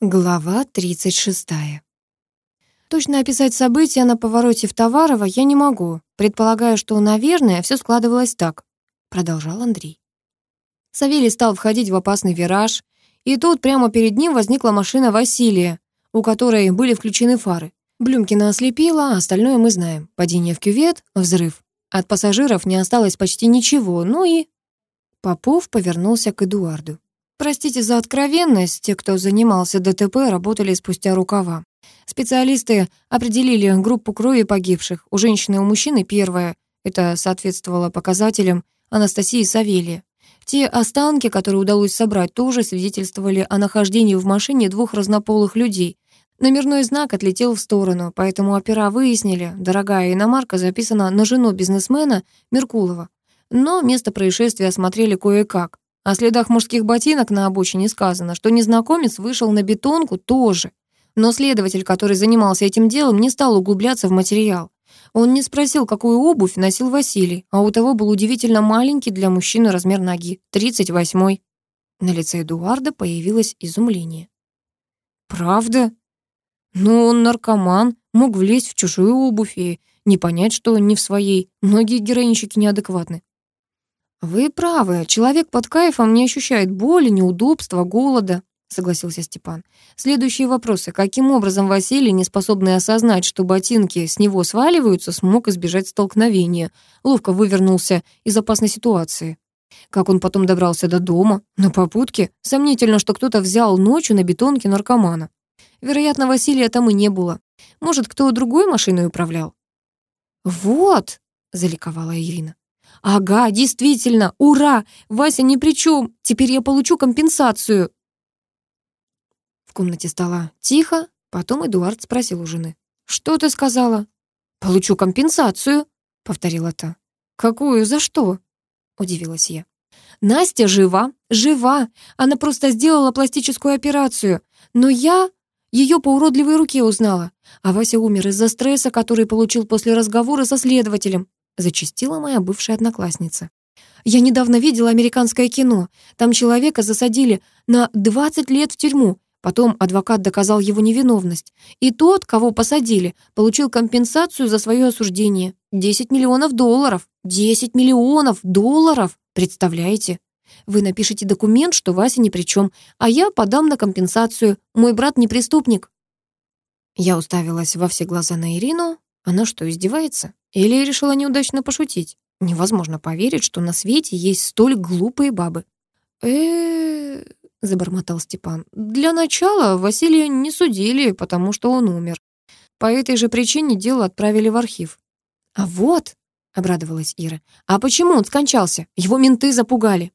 Глава 36. Точно описать события на повороте в Товарово я не могу. Предполагаю, что, наверное, все складывалось так, продолжал Андрей. Савелий стал входить в опасный вираж, и тут прямо перед ним возникла машина Василия, у которой были включены фары. Блюмкина ослепила, а остальное мы знаем. Падение в кювет, взрыв. От пассажиров не осталось почти ничего, ну и... Попов повернулся к Эдуарду. Простите за откровенность, те, кто занимался ДТП, работали спустя рукава. Специалисты определили группу крови погибших. У женщины и у мужчины первая. Это соответствовало показателям Анастасии Савелья. Те останки, которые удалось собрать, тоже свидетельствовали о нахождении в машине двух разнополых людей. Номерной знак отлетел в сторону, поэтому опера выяснили, дорогая иномарка записана на жену бизнесмена Меркулова. Но место происшествия осмотрели кое-как. О следах мужских ботинок на обочине сказано, что незнакомец вышел на бетонку тоже. Но следователь, который занимался этим делом, не стал углубляться в материал. Он не спросил, какую обувь носил Василий, а у того был удивительно маленький для мужчины размер ноги — 38-й. На лице Эдуарда появилось изумление. «Правда? Но он наркоман, мог влезть в чужую обувь и не понять, что не в своей. Многие героинщики неадекватны. «Вы правы, человек под кайфом не ощущает боли, неудобства, голода», — согласился Степан. «Следующие вопросы. Каким образом Василий, не способный осознать, что ботинки с него сваливаются, смог избежать столкновения, ловко вывернулся из опасной ситуации? Как он потом добрался до дома? На попутке? Сомнительно, что кто-то взял ночью на бетонке наркомана. Вероятно, Василия там и не было. Может, кто другой машиной управлял?» «Вот!» — заликовала Ирина. «Ага, действительно, ура! Вася ни при чем! Теперь я получу компенсацию!» В комнате стало тихо, потом Эдуард спросил у жены. «Что ты сказала?» «Получу компенсацию», — повторила та. «Какую? За что?» — удивилась я. «Настя жива, жива. Она просто сделала пластическую операцию. Но я ее по уродливой руке узнала. А Вася умер из-за стресса, который получил после разговора со следователем зачастила моя бывшая одноклассница. «Я недавно видела американское кино. Там человека засадили на 20 лет в тюрьму. Потом адвокат доказал его невиновность. И тот, кого посадили, получил компенсацию за свое осуждение. 10 миллионов долларов. 10 миллионов долларов! Представляете?» Вы напишите документ, что Вася ни при чем, а я подам на компенсацию. Мой брат не преступник». Я уставилась во все глаза на Ирину, она что, издевается? Или решила неудачно пошутить? Невозможно поверить, что на свете есть столь глупые бабы. э забормотал Степан. «Для начала Василия не судили, потому что он умер. По этой же причине дело отправили в архив». «А вот!» — обрадовалась Ира. «А почему он скончался? Его менты запугали».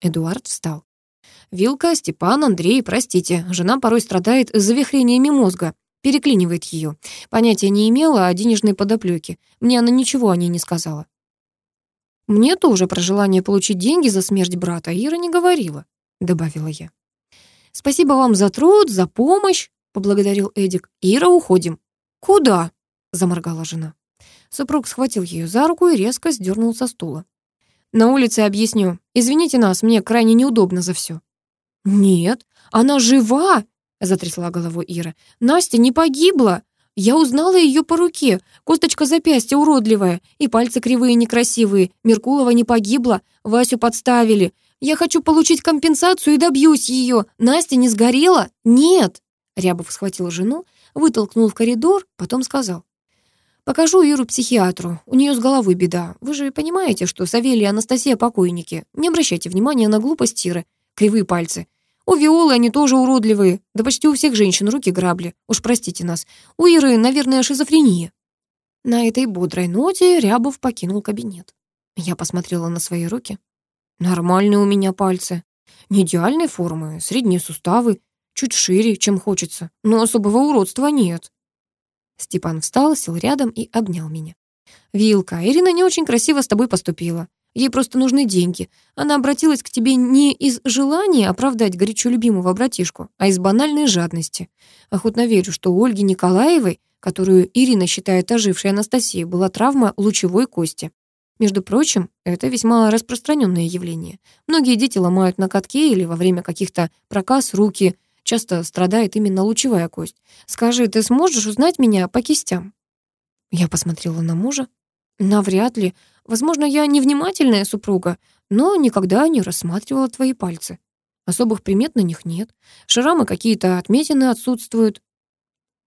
Эдуард встал. «Вилка, Степан, Андрей, простите, жена порой страдает завихрениями мозга переклинивает ее. Понятия не имела о денежной подоплеке. Мне она ничего о ней не сказала. «Мне тоже про желание получить деньги за смерть брата Ира не говорила», — добавила я. «Спасибо вам за труд, за помощь», — поблагодарил Эдик. «Ира, уходим». «Куда?» — заморгала жена. Супруг схватил ее за руку и резко сдернул со стула. «На улице объясню. Извините нас, мне крайне неудобно за все». «Нет, она жива!» Затрясла голову Ира. «Настя не погибла! Я узнала ее по руке. Косточка запястья уродливая, и пальцы кривые некрасивые. Меркулова не погибла, Васю подставили. Я хочу получить компенсацию и добьюсь ее. Настя не сгорела? Нет!» Рябов схватил жену, вытолкнул в коридор, потом сказал. «Покажу Иру психиатру. У нее с головой беда. Вы же понимаете, что Савелий и Анастасия покойники. Не обращайте внимания на глупость Иры. Кривые пальцы. У Виолы они тоже уродливые. Да почти у всех женщин руки грабли. Уж простите нас. У Иры, наверное, шизофрения». На этой бодрой ноте Рябов покинул кабинет. Я посмотрела на свои руки. Нормальные у меня пальцы. Не идеальной формы, средние суставы. Чуть шире, чем хочется, но особого уродства нет. Степан встал, сел рядом и обнял меня. «Вилка, Ирина не очень красиво с тобой поступила. Ей просто нужны деньги. Она обратилась к тебе не из желания оправдать горячо любимого братишку, а из банальной жадности. Охотно верю, что у Ольги Николаевой, которую Ирина считает ожившей Анастасией, была травма лучевой кости. Между прочим, это весьма распространенное явление. Многие дети ломают на катке или во время каких-то проказ руки. Часто страдает именно лучевая кость. Скажи, ты сможешь узнать меня по кистям? Я посмотрела на мужа. Навряд ли. Возможно, я невнимательная супруга, но никогда не рассматривала твои пальцы. Особых примет на них нет. Шрамы какие-то, отметины отсутствуют.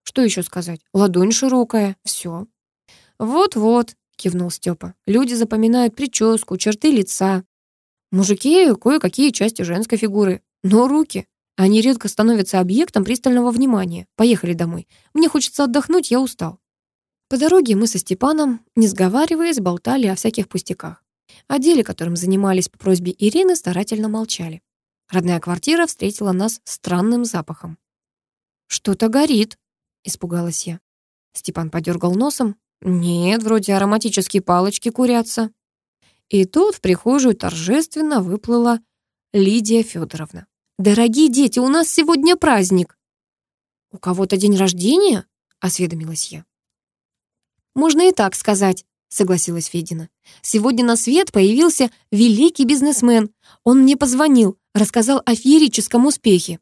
Что еще сказать? Ладонь широкая, все. Вот-вот, кивнул Степа. Люди запоминают прическу, черты лица. Мужики кое-какие части женской фигуры, но руки. Они редко становятся объектом пристального внимания. Поехали домой. Мне хочется отдохнуть, я устал. По дороге мы со Степаном, не сговариваясь, болтали о всяких пустяках. О деле, которым занимались по просьбе Ирины, старательно молчали. Родная квартира встретила нас странным запахом. «Что-то горит», — испугалась я. Степан подергал носом. «Нет, вроде ароматические палочки курятся». И тут в прихожую торжественно выплыла Лидия Федоровна. «Дорогие дети, у нас сегодня праздник!» «У кого-то день рождения?» — осведомилась я. «Можно и так сказать», — согласилась Федина. «Сегодня на свет появился великий бизнесмен. Он мне позвонил, рассказал о феерическом успехе».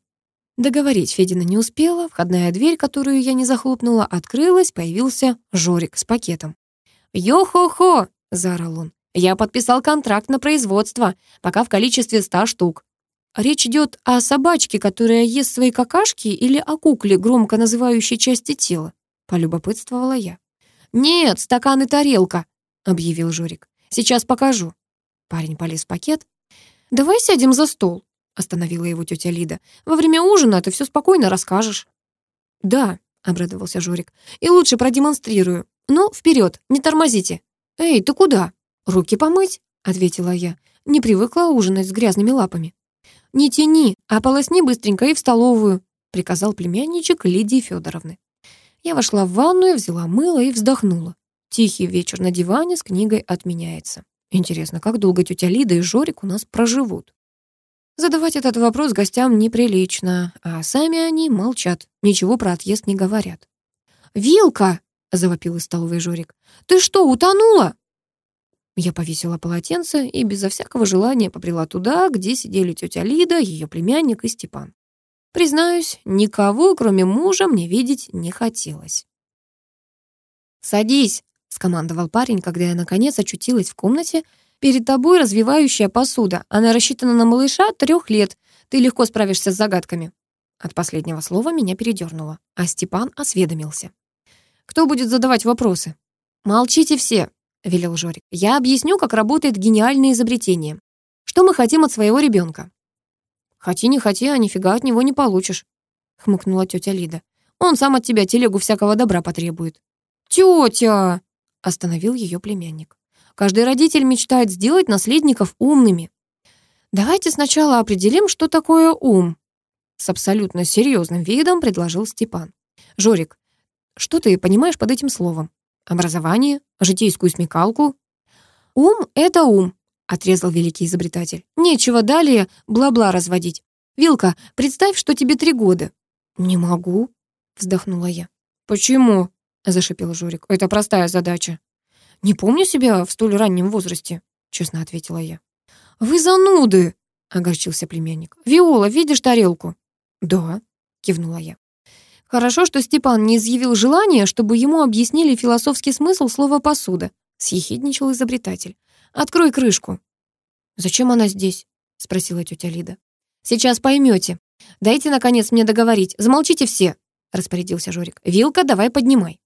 Договорить Федина не успела. Входная дверь, которую я не захлопнула, открылась, появился Жорик с пакетом. «Йо-хо-хо!» — заорал он. «Я подписал контракт на производство, пока в количестве ста штук. Речь идет о собачке, которая ест свои какашки, или о кукле, громко называющей части тела?» — полюбопытствовала я. «Нет, стакан и тарелка», — объявил Жорик. «Сейчас покажу». Парень полез в пакет. «Давай сядем за стол», — остановила его тетя Лида. «Во время ужина ты все спокойно расскажешь». «Да», — обрадовался Жорик. «И лучше продемонстрирую. Ну, вперед, не тормозите». «Эй, ты куда?» «Руки помыть», — ответила я. Не привыкла ужинать с грязными лапами. «Не тяни, а полосни быстренько и в столовую», — приказал племянничек Лидии Федоровны. Я вошла в ванную, взяла мыло и вздохнула. Тихий вечер на диване с книгой отменяется. Интересно, как долго тетя Лида и Жорик у нас проживут? Задавать этот вопрос гостям неприлично, а сами они молчат, ничего про отъезд не говорят. «Вилка!» — завопил из столовой Жорик. «Ты что, утонула?» Я повесила полотенце и безо всякого желания побрела туда, где сидели тетя Лида, ее племянник и Степан. Признаюсь, никого, кроме мужа, мне видеть не хотелось. «Садись», — скомандовал парень, когда я, наконец, очутилась в комнате. «Перед тобой развивающая посуда. Она рассчитана на малыша трех лет. Ты легко справишься с загадками». От последнего слова меня передернуло, а Степан осведомился. «Кто будет задавать вопросы?» «Молчите все», — велел Жорик. «Я объясню, как работает гениальное изобретение. Что мы хотим от своего ребенка? Хоти не хоти, а нифига от него не получишь», — хмыкнула тетя Лида. «Он сам от тебя телегу всякого добра потребует». «Тетя!» — остановил ее племянник. «Каждый родитель мечтает сделать наследников умными». «Давайте сначала определим, что такое ум», — с абсолютно серьезным видом предложил Степан. «Жорик, что ты понимаешь под этим словом? Образование? Житейскую смекалку?» «Ум — это ум отрезал великий изобретатель. «Нечего далее бла-бла разводить. Вилка, представь, что тебе три года». «Не могу», — вздохнула я. «Почему?» — зашипел Жорик. «Это простая задача». «Не помню себя в столь раннем возрасте», — честно ответила я. «Вы зануды!» — огорчился племянник. «Виола, видишь тарелку?» «Да», — кивнула я. «Хорошо, что Степан не изъявил желания, чтобы ему объяснили философский смысл слова «посуда», — съехидничал изобретатель. Открой крышку». «Зачем она здесь?» — спросила тетя Лида. «Сейчас поймете. Дайте, наконец, мне договорить. Замолчите все!» — распорядился Жорик. «Вилка, давай поднимай».